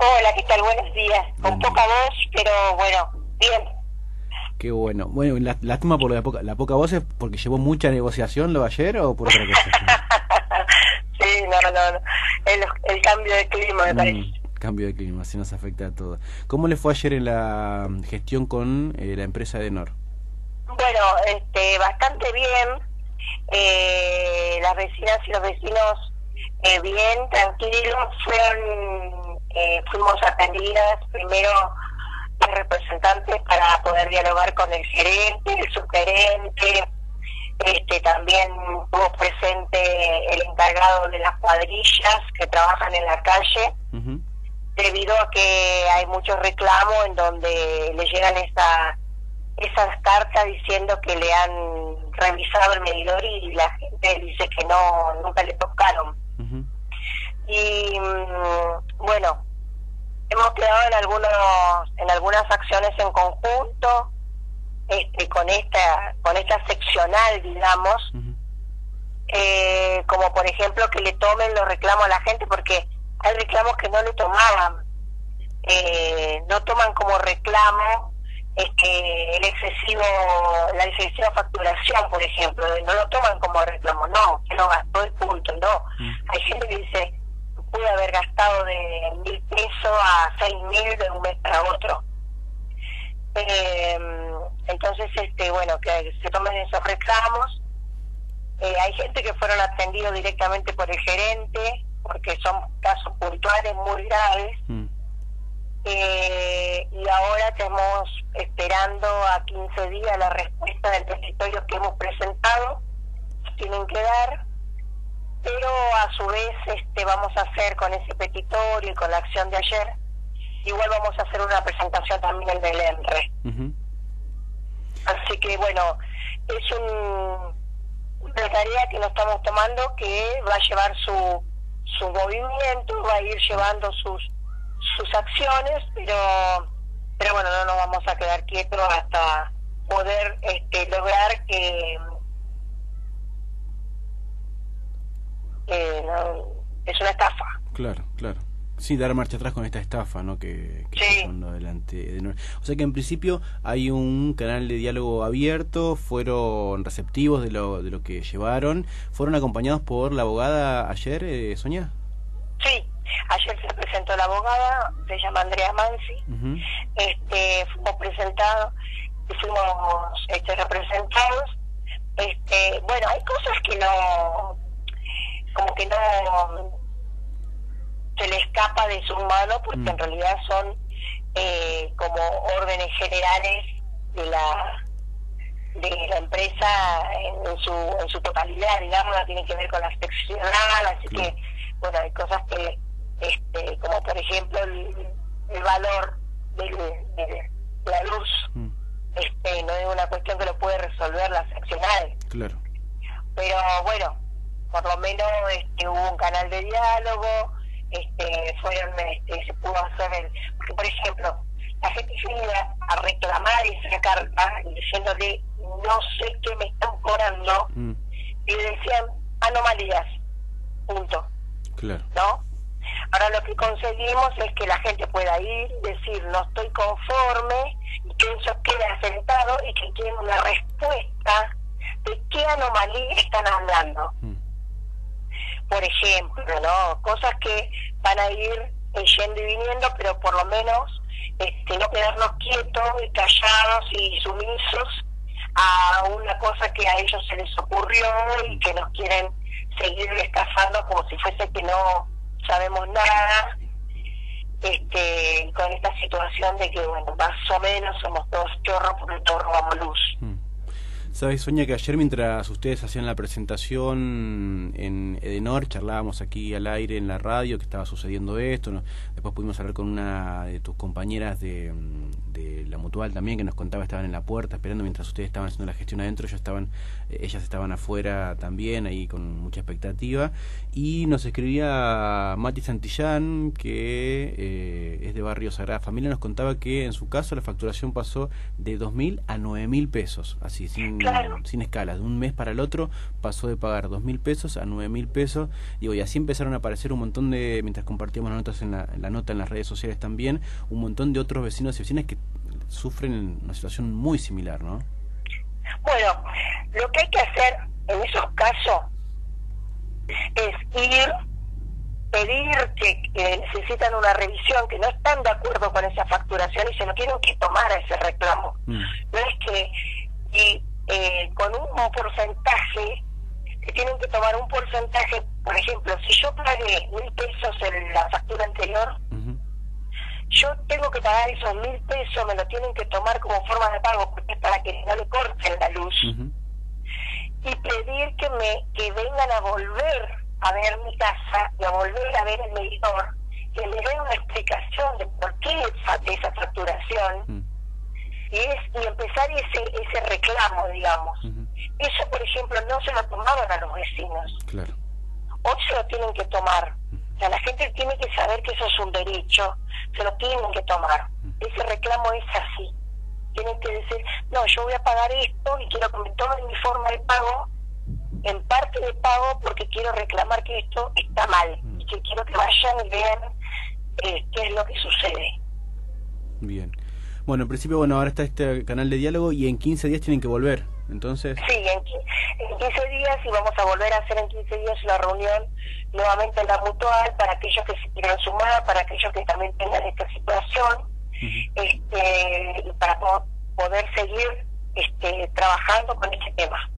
Hola, ¿qué tal? Buenos días. Con poca voz, pero bueno, bien. Qué bueno. Bueno, la, lástima por la poca, la poca voz es porque llevó mucha negociación lo ayer o por otra cosa. sí, no, no, no. El, el cambio de clima, me mm, parece. Cambio de clima, así nos afecta a todos. ¿Cómo le fue ayer en la gestión con eh, la empresa de Nor? Bueno, este, bastante bien. Eh, las vecinas y los vecinos eh, bien, tranquilos, fueron, eh, fuimos atendidas primero los representantes para poder dialogar con el gerente, el subgerente, este, también hubo presente el encargado de las cuadrillas que trabajan en la calle, debido a que hay muchos reclamos en donde le llegan esa, esas cartas diciendo que le han revisado el medidor y la gente dice que no nunca le tocaron. Y mm, bueno, hemos quedado en algunos en algunas acciones en conjunto este con esta con esta seccional digamos. Eh, como por ejemplo que le tomen los reclamos a la gente porque hay reclamos que no le tomaban. Eh, no toman como reclamo este el excesivo la excesiva facturación por ejemplo no lo toman como reclamo no que no gastó el punto no. Hay gente que dice haber gastado de mil pesos a seis mil de un mes para otro. Eh, entonces, este bueno, que se tomen esos reclamos. Eh, hay gente que fueron atendidos directamente por el gerente, porque son casos puntuales muy graves. Mm. Eh, y ahora estamos esperando a 15 días la respuesta del territorio que hemos presentado. Tienen que dar pero a su vez este vamos a hacer con ese petitorio y con la acción de ayer igual vamos a hacer una presentación también en el ENRE así que bueno es un, una tarea que nos estamos tomando que va a llevar su su movimiento va a ir llevando sus sus acciones pero pero bueno no nos vamos a quedar quietos hasta poder este lograr que es una estafa. Claro, claro. Sí, dar marcha atrás con esta estafa, ¿no? Que, que adelante. De... O sea que en principio hay un canal de diálogo abierto, fueron receptivos de lo, de lo que llevaron, fueron acompañados por la abogada ayer, eh, Sonia. Sí, ayer se presentó la abogada, se llama Andrea Mansi, este, fuimos presentados, fuimos este, representados, este, bueno, hay cosas no que no se le escapa de su mano porque mm. en realidad son eh, como órdenes generales de la de la empresa en, su en su totalidad digamos no tiene que ver con la seccional así que bueno hay cosas que este como por ejemplo el, valor de, la luz mm. este no es una cuestión que lo puede resolver la seccional claro pero bueno por lo menos este, hubo un canal de diálogo, este, fueron, este, se pudo hacer el, porque por ejemplo, la gente iba a reclamar esa carta diciéndole no sé qué me están cobrando mm. y decían anomalías, punto. Claro. ¿No? Ahora lo que conseguimos es que la gente pueda ir, decir no estoy conforme y que eso quede asentado y que tiene una respuesta de qué anomalía están hablando. Mm por ejemplo, ¿no? Cosas que van a ir yendo y viniendo, pero por lo menos este, no quedarnos quietos y callados y sumisos a una cosa que a ellos se les ocurrió y que nos quieren seguir estafando como si fuese que no sabemos nada este con esta situación de que bueno más o menos somos todos chorros porque todos robamos luz mm. Sabes, Soña, que ayer mientras ustedes hacían la presentación en Edenor, charlábamos aquí al aire en la radio que estaba sucediendo esto. Después pudimos hablar con una de tus compañeras de, la Mutual también, que nos contaba, estaban en la puerta esperando mientras ustedes estaban haciendo la gestión adentro, ellos estaban, eh, ellas estaban afuera también, ahí con mucha expectativa. Y nos escribía Mati Santillán, que eh, es de Barrio Sagrada Familia, nos contaba que en su caso la facturación pasó de 2.000 a 9.000 pesos, así, sin sin escala. De un mes para el otro pasó de pagar dos mil pesos a nueve mil pesos. Digo, y así empezaron a aparecer un montón de, mientras compartíamos las notas en la, la nota en las redes sociales también, un montón de otros vecinos y vecinas que sufren una situación muy similar, ¿no? Bueno, lo que hay que hacer en esos casos es ir pedir que, necesitan una revisión, que no están de acuerdo con esa facturación y se lo tienen que tomar a ese reclamo. Mm. No es que y, eh, con un, porcentaje, que tienen que tomar un porcentaje, por ejemplo, si yo pagué mil pesos en la factura anterior, yo tengo que pagar esos mil pesos, me lo tienen que tomar como forma de pago, porque es para que no le corten la luz. Y pedir que me que vengan a volver a ver mi casa y a volver a ver el medidor, que le dé una explicación de por qué esa, esa facturación. Y, es, y empezar ese, ese reclamo, digamos. Eso, por ejemplo, no se lo tomaban a los vecinos. Claro. Hoy se lo tienen que tomar. O sea, la gente tiene que saber que eso es un derecho, se lo tienen que tomar. Ese reclamo es así. Tienen que decir, no, yo voy a pagar esto y quiero que me tomen mi forma de pago en parte de pago porque quiero reclamar que esto está mal y que quiero que vayan y vean eh, qué es lo que sucede. Bien. Bueno, en principio, bueno, ahora está este canal de diálogo y en 15 días tienen que volver, entonces... Sí, en, 15 días y vamos a volver a hacer en 15 días una reunión nuevamente en la mutual para aquellos que se quieran sumar, para aquellos que también tengan esta situación, este, y para poder seguir este, trabajando con este tema.